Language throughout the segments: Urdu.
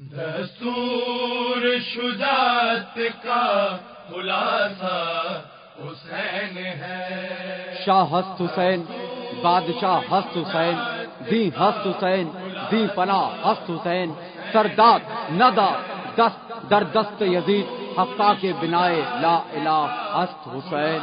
دستور شجاعت کا خلاصہ حسین ہے۔ شاہ ہست حسین بادشاہ ہست حسین دی ہست حسین دی پناہ ہست حسین سردار ندا دست در دست یزید ہفتہ کے بنائے لا الہ ہست حسین۔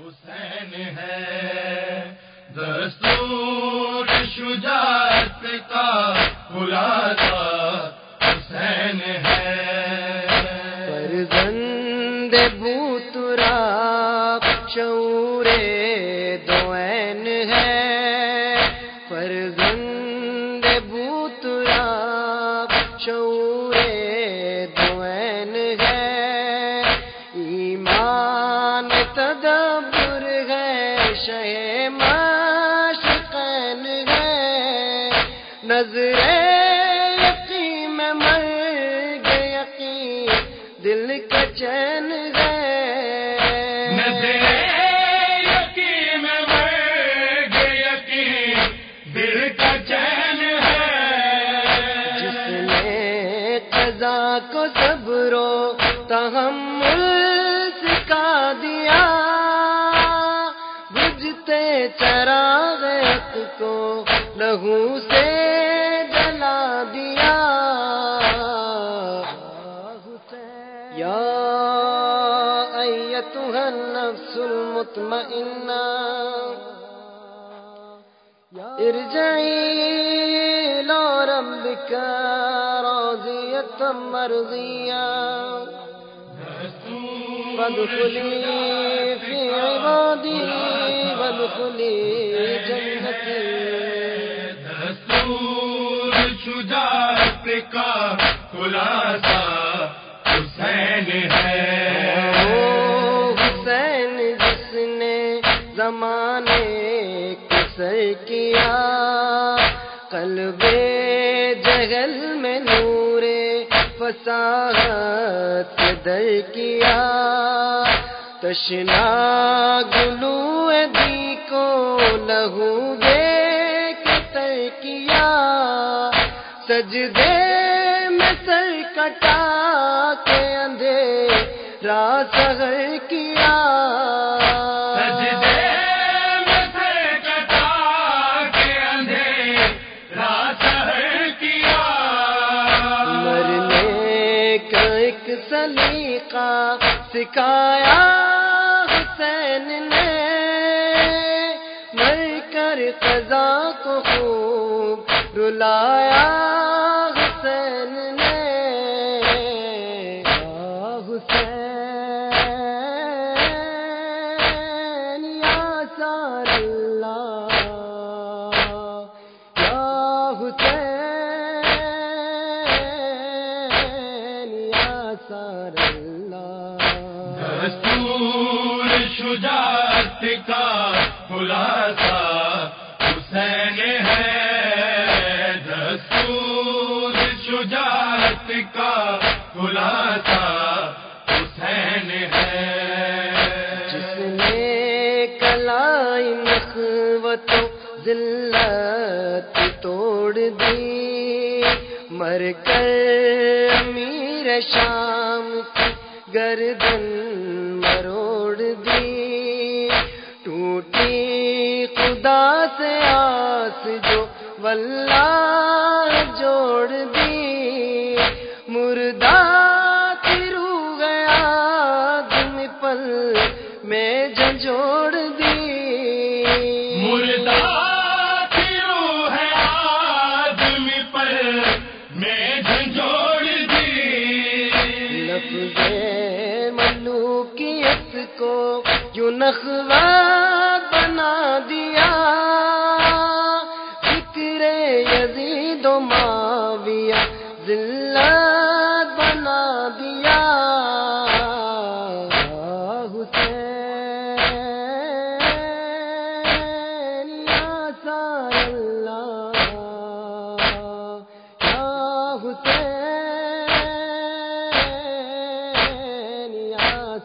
حسین ہے۔ دستور شجاعت کا خلاصہ کو صبرو، تحمل سکھا دیا۔ بجھتے چراغ حق کو لہو سے جلا دیا۔ یا ایتها النفس المطمئنہ۔ ارجعي إلى مرضية فادخلي في عبادي وادخلي جنتي دستور شجاعت کا خلاصہ حسین ہے۔ او حسین جس نے زمانے کو سر کیا قلب فصاحت در کیا تشنا گلو دی کو لہو دے کے تر کیا سجدے میں سر کٹا کے اندھے راسغر کیا ایک سلیقہ سکھایا حسین نے۔ مر کر قضا کو خوب رلایا حسین خلاصہ حسین ہے دستور شجاعت کا خلاصہ حسین ہے جس نے کلائی نخوت ذلت توڑ دی۔ مر کر امیر شام کی گردن جو واللہ جوڑ دی۔ مردہ ترو گیا دم پل میں جھنجھوڑ دی۔ مردہ روح ہے پر میں دی۔ لفظ ملوکیت کو یوں نخوا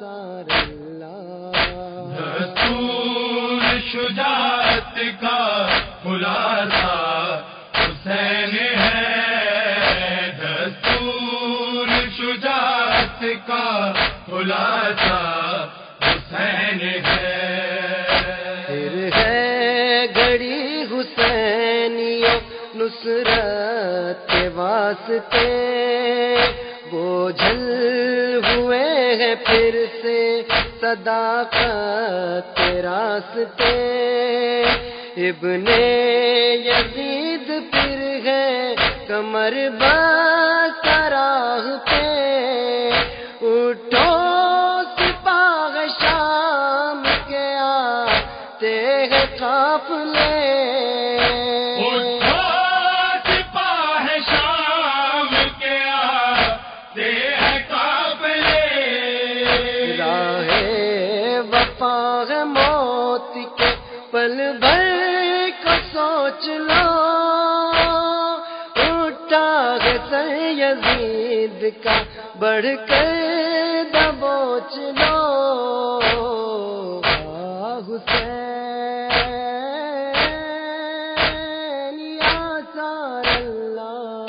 سار شجاعت کا خلاصہ حسین ہے۔ دستور شجاعت کا خلاصہ حسین ہے۔ پھر ہے گڑی حسینی نصرت کے واسطے۔ بوجھل ہوئے ہیں پھر سے صداقت راستے۔ ابن یزید پھر ہے کمر براہ پہ۔ اٹھو سپاہ شام کے آتے ہیں قافلے۔ اٹھا یزید کا بڑھ کر دبوچ لو۔ آ، حسین، یا سار اللہ،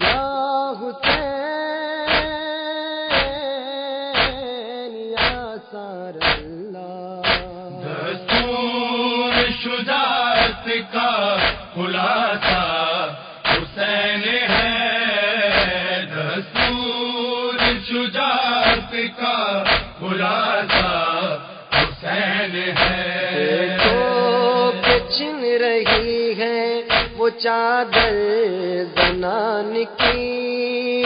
یا حسین، یا سار اللہ۔ دستور چادر زنان کی،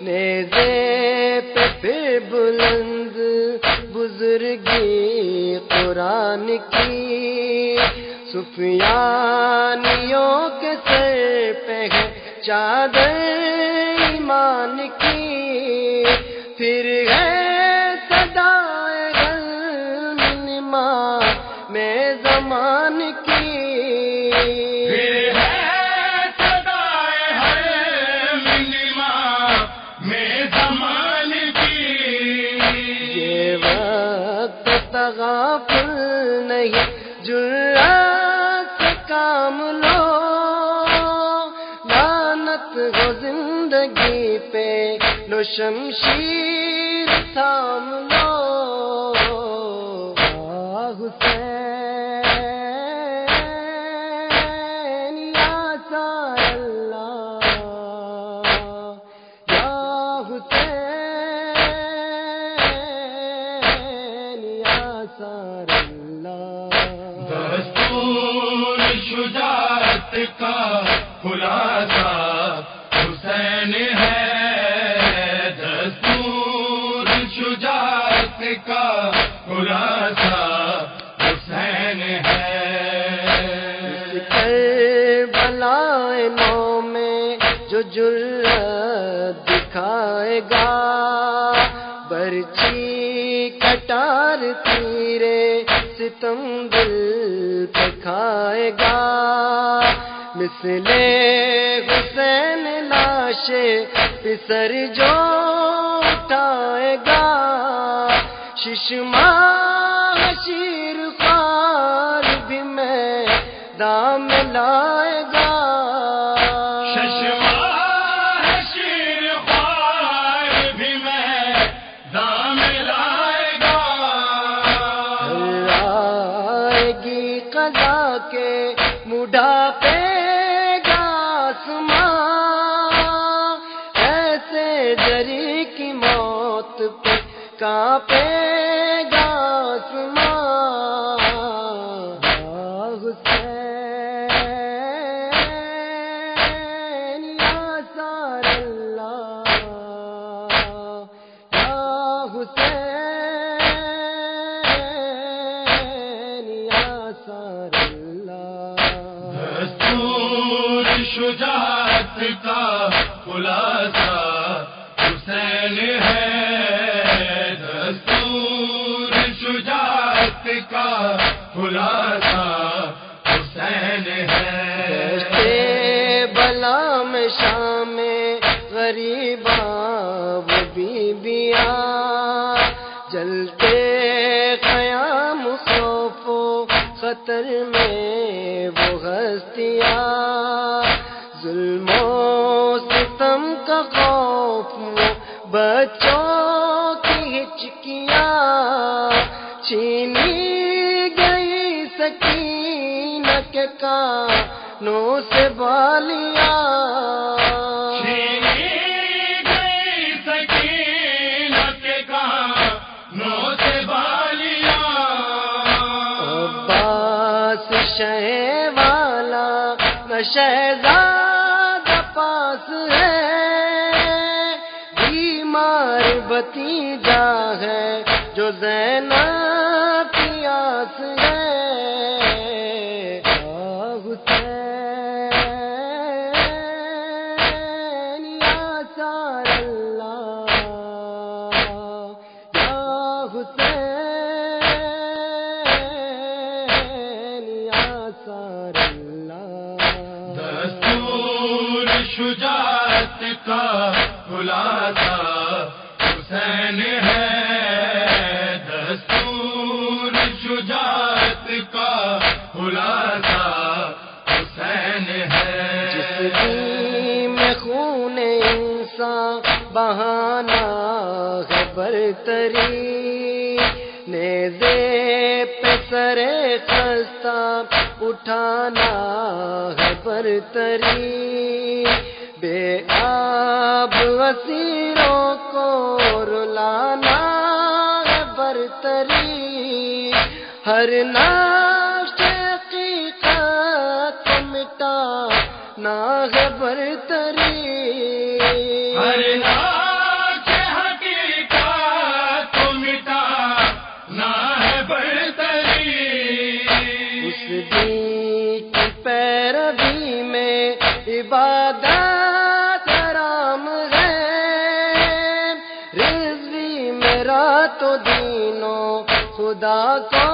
نیزے پہ پھر بلند بزرگی قرآن کی۔ سفیانیوں کے سر پہ چادر ایمان کی۔ پھر شمشیر تھام ستم دل دکھائے گا۔ مسلے حسین لاشے پسر جو اٹھائے گا۔ ششما شیر خار بھی میں دام لائے کانپے گا آسماں حسین، یا سار اللہ، یا حسین، یا سار اللہ۔ شجاعت کا خلاصہ دستور شجاعت کا خلاصہ حسین ہے۔ بلا میں شام غریباں، وہ بیبیاں جلتے قیام خوف و خطر میں وہ ہستیاں۔ ظلم و ستم کا خوف بچوں چینی گئی سکین کے کانوں سے چھینی گئی سکین کے کانوں سے بالیاں۔ عباس شہ والا شہزاد پاس ہے۔ بیمار بتیجا ہے۔ جو زینا پیاس ہے۔ حسین، یا سار اللہ۔ یا حسین، یا سار اللہ۔ دستور شجاعت کا خلاصہ بہانا ہے برتری نیزے پہ سر خستہ اٹھانا ہے برتری بے آب اسیروں کو رلانا ہے برتری ہر ناش حقیقت کو مٹا نہ ہے برتری عبادت ہے۔ رزوی میرا تو دینوں خدا کو